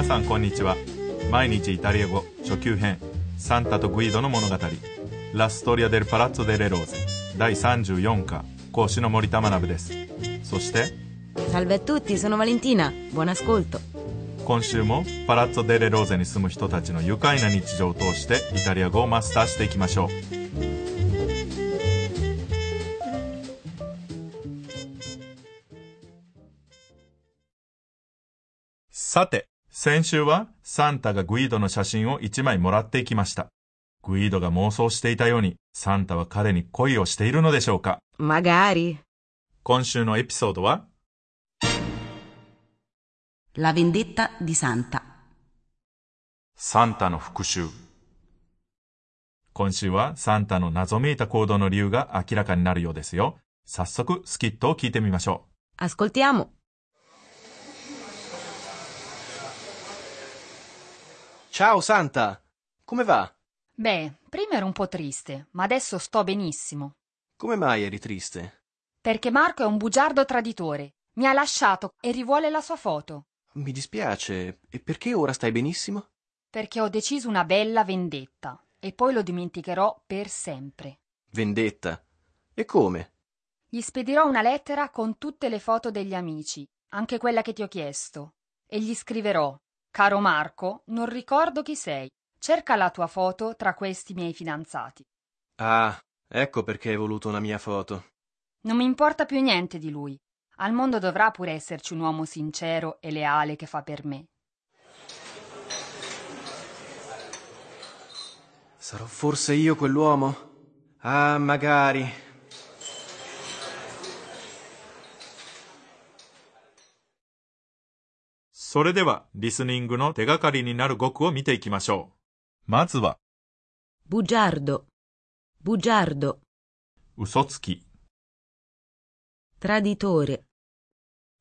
皆さんこんにちは。毎日イタリア語初級編サンタとグイドの物語。ラストリア・デル・パラッツォ・デ・レローゼ第34課講師の森田学です。そして Salve a tutti, sono Valentina. Buon ascolto. 今週もパラッツォ・デ・レローゼに住む人たちの愉快な日常を通してイタリア語をマスターしていきましょう。さて先週はサンタがグイードの写真を1枚もらっていきましたグイードが妄想していたようにサンタは彼に恋をしているのでしょうか Magari. 今週のエピソードは La vendetta di Santa. サンタの復讐今週はサンタの謎めいた行動の理由が明らかになるようですよ早速スキットを聞いてみましょ Ascoltiamo. Ciao Santa, come va? Beh, prima ero un po' triste, ma adesso sto benissimo. Come mai eri triste? Perché Marco è un bugiardo traditore. Mi ha lasciato e rivuole la sua foto. Mi dispiace, e perché ora stai benissimo? Perché ho deciso una bella vendetta. E poi lo dimenticherò per sempre. Vendetta. E come? Gli spedirò una lettera con tutte le foto degli amici, anche quella che ti ho chiesto. E gli scriverò: Caro Marco, non ricordo chi sei. Cerca la tua foto tra questi miei fidanzati. Ah, ecco perché hai voluto una mia foto. Non mi importa più niente di lui. Al mondo dovrà pure esserci un uomo sincero e leale che fa per me. Sarò forse io quell'uomo? Ah, magari. それでは、リスニングの手がかりになる語句を見ていきましょう。まずは、ブジャード、ブジャード、嘘つき、トラディトーレ、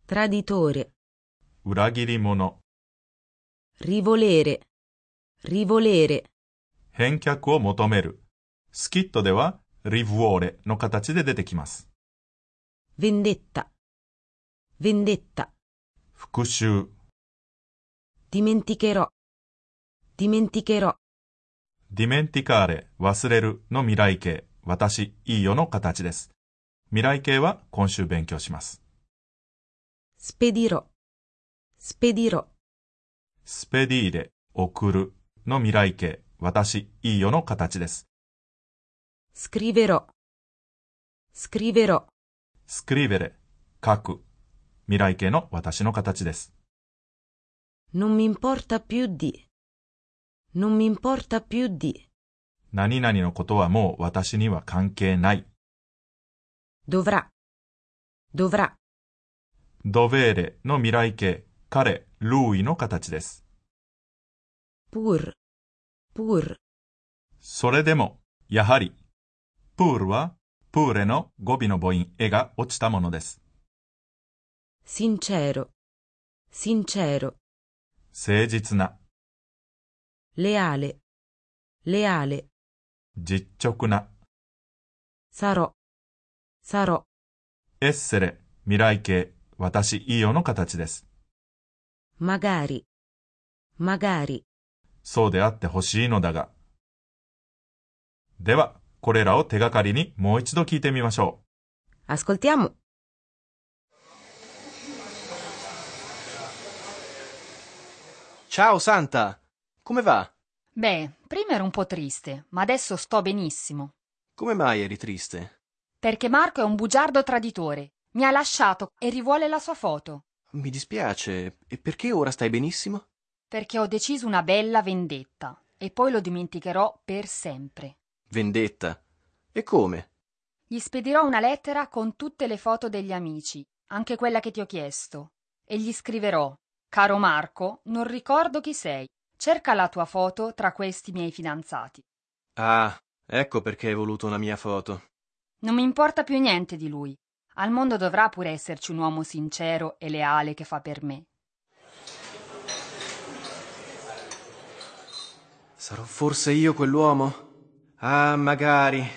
トラディトーレ、裏切り者、リボレーレ、リボレーレ、返却を求める。スキットでは、リヴォーレの形で出てきます。ヴィンデッタ、ヴィンデッタ、復讐。Dimenticherò. Dimenticherò. ディメンティカーレ忘れるの未来形私いいよの形です未来形は今週勉強します Spedirò. Spedirò. スペディーレ送るの未来形私いいよの形です Scriverò. Scriverò. スクリベレ書く未来形の私の形です Non mi importa più di. Non mi importa più di. 何々のことはもう私には関係ない。Dovrà. Dovrà. ドベーレの未来形、彼、ルーイの形です。Pur. Pur. それでも、やはり、プールは、プーレの語尾の母音、絵が落ちたものです。Sincero. Sincero. 誠実な、Leale. Leale. 実直な、Sarò. Sarò. エッセレ、未来形、私いいよの形です。Magari. Magari. そうであってほしいのだが。では、これらを手がかりにもう一度聞いてみましょ Ascoltiamo. Ciao Santa, come va? Beh, prima ero un po' triste, ma adesso sto benissimo. Come mai eri triste? Perché Marco è un bugiardo traditore. Mi ha lasciato e rivuole la sua foto. Mi dispiace, e perché ora stai benissimo? Perché ho deciso una bella vendetta. E poi lo dimenticherò per sempre. Vendetta. E come? Gli spedirò una lettera con tutte le foto degli amici, anche quella che ti ho chiesto. E gli scriverò: Caro Marco, non ricordo chi sei. Cerca la tua foto tra questi miei fidanzati. Ah, ecco perché hai voluto una mia foto. Non mi importa più niente di lui. Al mondo dovrà pure esserci un uomo sincero e leale che fa per me. Sarò forse io quell'uomo? Ah, magari.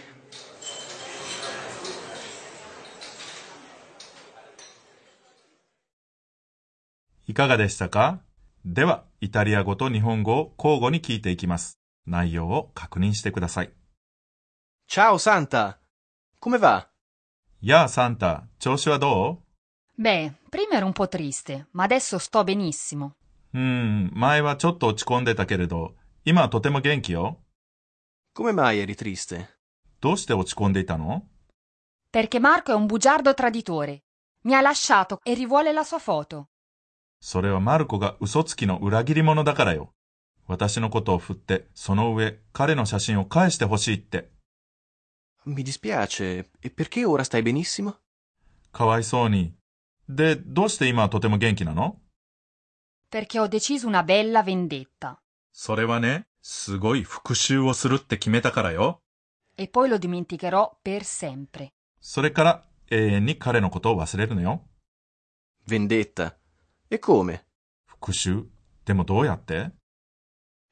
いかがでしたかでは、イタリア語と日本語を交互に聞いていきます。内容を確認してください。Ciao Santa! Come va? やあ、サンタ、調子はど Beh, prima ero un po' triste, ma adesso sto benissimo. ううーん、前はちょっと落ち込んでたけれど、今はとても元気よ。Come mai eri triste? どうして落ち込んでいたの Perché Marco è un bugiardo traditore. Mi ha lasciato e rivuole la sua foto. それはマルコが嘘つきの裏切り者だからよ。私のことを振って、その上、彼の写真を返してほしいって。Mi dispiace. E perché ora stai benissimo? かわいそうに。で、どうして今はとても元気なの？Perché ho deciso una bella vendetta. それはね、すごい復讐をするって決めたからよ。E poi lo dimenticherò per sempre. それから、永遠に彼のことを忘れるのよ。Vendetta. E come? 復讐でもどうやって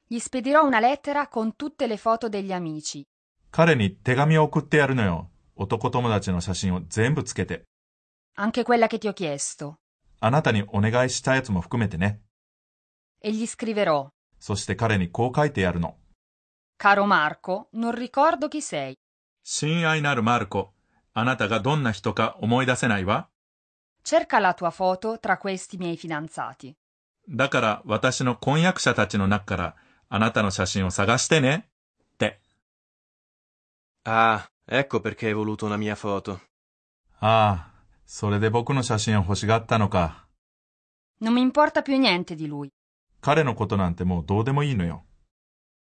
Gli spedirò una lettera con tutte le foto degli amici. 彼に手紙を送ってやるのよ。男友達の写真を全部つけて。Anche quella che ti ho chiesto. あなたにお願いしたやつも含めてね。E gli scriverò. そして彼にこう書いてやるの。Caro Marco, non ricordo chi sei. 親愛なるマルコ、あなたがどんな人か思い出せないわ。Cerca la tua foto tra questi miei fidanzati. だから私の婚約者たちの中からあなたの写真を探してね。って。 Ah, ecco perché hai voluto una mia foto. ああ、それで僕の写真を欲しがったのか。 Non mi importa più niente di lui. 彼のことなんてもうどうでもいいのよ。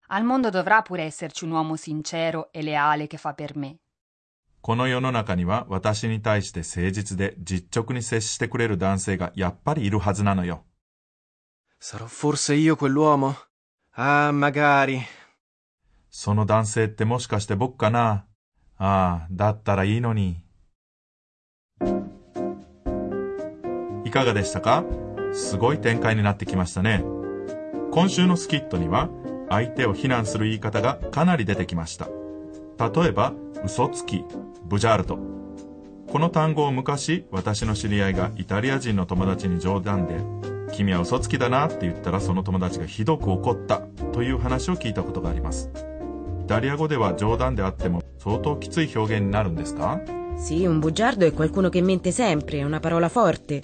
Al mondo dovrà pure esserci un uomo sincero e leale che fa per me. この世の中には私に対して誠実で実直に接してくれる男性がやっぱりいるはずなのよ。Sarò forse io quell'uomo? Ah, magari. その男性ってもしかして僕かな？ああ、だったらいいのに。いかがでしたか？すごい展開になってきましたね。今週のスキットには相手を非難する言い方がかなり出てきました。例えば、嘘つき、ブジャールト。この単語を昔、私の知り合いがイタリア人の友達に冗談で、君は嘘つきだなって言ったらその友達がひどく怒ったという話を聞いたことがあります。イタリア語では冗談であっても相当きつい表現になるんですか？Sì, un bugiardo è qualcuno che mente sempre, è una parola forte.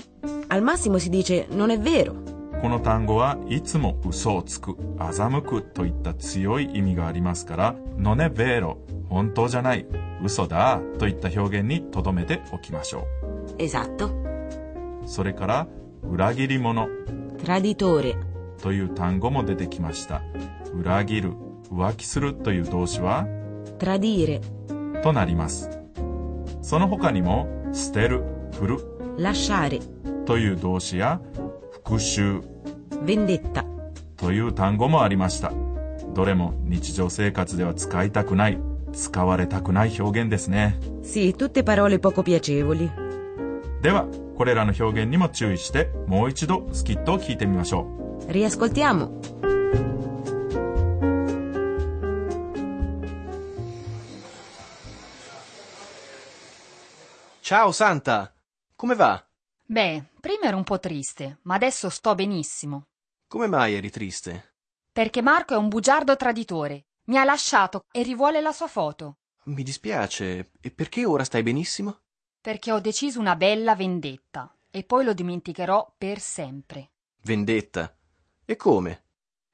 Al massimo si dice non è vero. この単語はいつも嘘をつく、欺くといった強い意味がありますから、ノネベーロ、本当じゃない、嘘だといった表現に留めておきましょ.う。それから、裏切り者 Traditore. という単語も出てきました。裏切る、浮気するという動詞は？Tradire. となります。その他にも、捨てる、振る Lasciare. という動詞や、復讐.という単語もありました。どれも日常生活では使いたくない、使われたくない表現ですね。Sì, tutte parole poco piacevoli. では、これらの表現にも注意して、もう一度スキットを聞いてみましょう。Riascoltiamo. Ciao Santa! Come va? Beh, prima ero un po' triste, ma adesso sto benissimo. Come mai eri triste? Perché Marco è un bugiardo traditore. Mi ha lasciato e rivuole la sua foto. Mi dispiace. E perché ora stai benissimo? Perché ho deciso una bella vendetta. E poi lo dimenticherò per sempre. Vendetta. E come?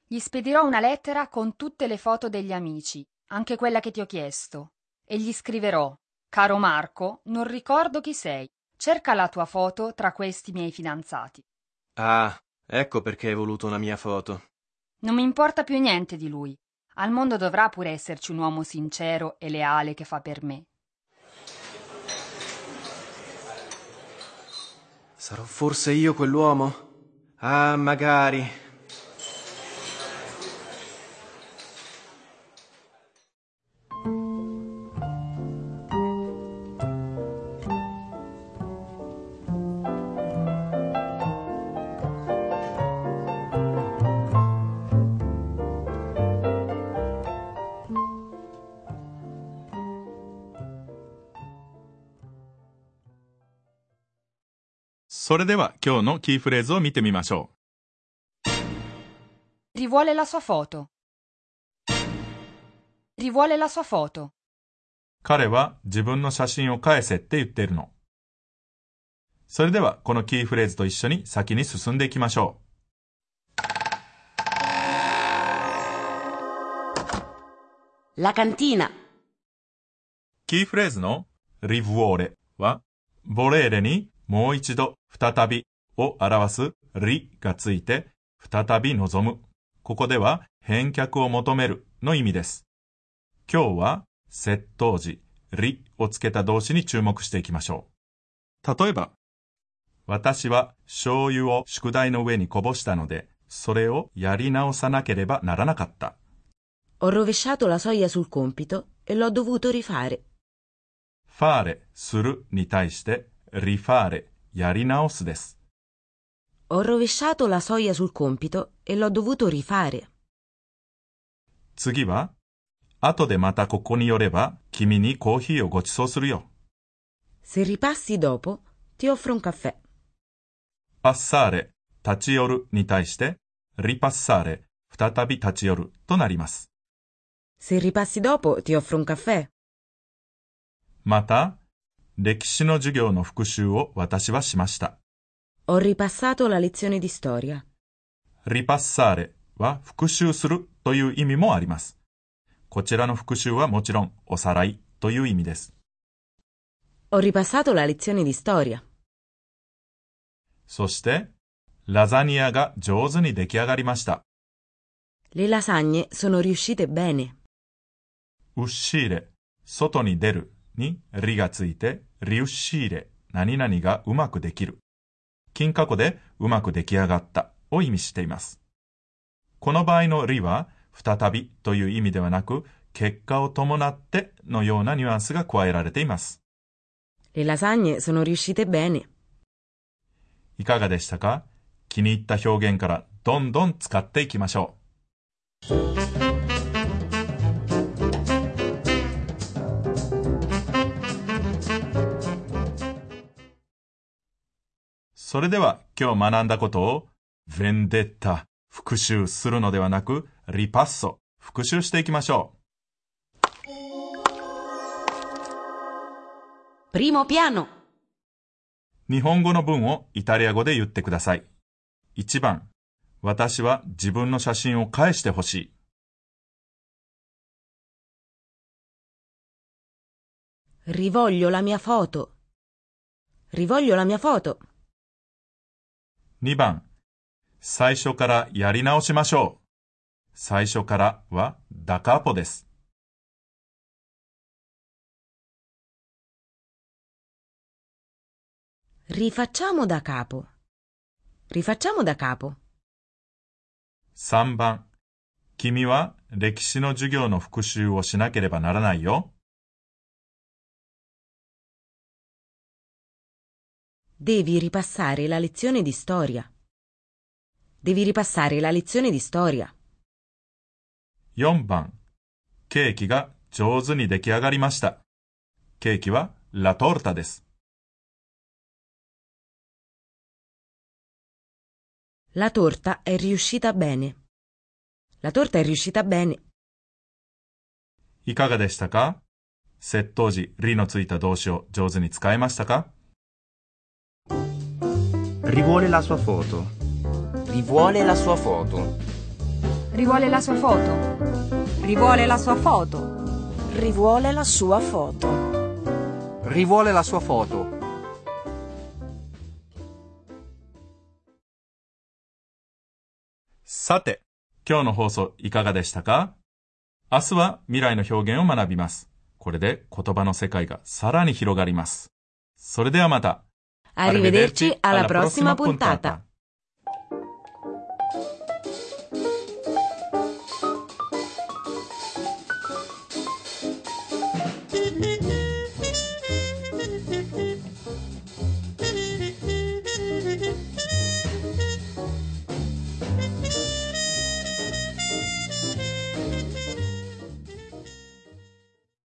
Gli spedirò una lettera con tutte le foto degli amici, anche quella che ti ho chiesto. E gli scriverò: Caro Marco, non ricordo chi sei. Cerca la tua foto tra questi miei fidanzati. Ah, ecco perché hai voluto una mia foto. Non mi importa più niente di lui. Al mondo dovrà pure esserci un uomo sincero e leale che fa per me. Sarò forse io quell'uomo? Ah, magari.「それでは今日のキーフレーズを見てみましょう。Rivuole la sua foto. Rivuole la sua foto. 彼は自分の写真を返せって言っているの。それではこのキーフレーズと一緒に先に進んでいきましょう。La cantina. キーフレーズのリブオーレは、ボレーレにもう一度再びを表すリがついて、再び望む。ここでは返却を求めるの意味です。今日は窃盗時、リをつけた動詞に注目していきましょう。例えば、私は醤油を宿題の上にこぼしたので、それをやり直さなければならなかった。Ho rovesciato la soglia sul compito e l'ho dovuto rifare. ファーレ、するに対して、rifare, yarinaos des. Ho rovesciato la soglia sul compito e l'ho dovuto rifare. 次は、後でまたここに寄れば、君にコーヒーをご馳走するよ。Se ripassi dopo, ti offro un caffè. Passare, 立ち寄るに対して、ripassare, 再び立ち寄るとなります。Se ripassi dopo, ti offro un caffè. また、歴史の授業の復習を私はしました。Ho ripassato la lezione di storia. リパッサーレは復習するという意味もあります。こちらの復習はもちろんおさらいという意味です。Ho ripassato la lezione di storia. そして、ラザニアが上手に出来上がりました。Le lasagne sono riuscite bene. ウッシーレ、外に出るにリがついて、リウッシーレ、何々がうまくできる。金過去でうまく出来上がったを意味しています。この場合のリは、再びという意味ではなく、結果を伴ってのようなニュアンスが加えられています。いかがでしたか？気に入った表現からどんどん使っていきましょう。それでは今日学んだことを、ヴェンデッタ、復習するのではなく、リパッソ、復習していきましょ Primo piano. う。日本語の文をイタリア語で言ってください。1番、私は自分の写真を返してほしい。Rivoglio la mia foto. Rivoglio la mia foto. 2番、最初からやり直しましょう。最初からはダカーポです。Rifacciamo da capo. Rifacciamo da capo. 3番、君は歴史の授業の復習をしなければならないよ。Devi ripassare la lezione di storia. Devi ripassare la lezione di storia. 4番、ケーキが上手に出来上がりました。ケーキはラトルタです。 La torta è riuscita bene. La torta è riuscita bene. いかがでしたか窃盗時、リのついた動詞を上手に使えましたか Rivuole la sua foto. Rivuole la sua foto. Rivuole la sua foto. Rivuole la sua foto. Rivuole la sua foto. Rivuole la sua foto. さて、今日の放送いかがでしたか明日は未来の表現を学びます。これで言葉の世界がさらに広がります。それではまた。Arrivederci alla prossima puntata.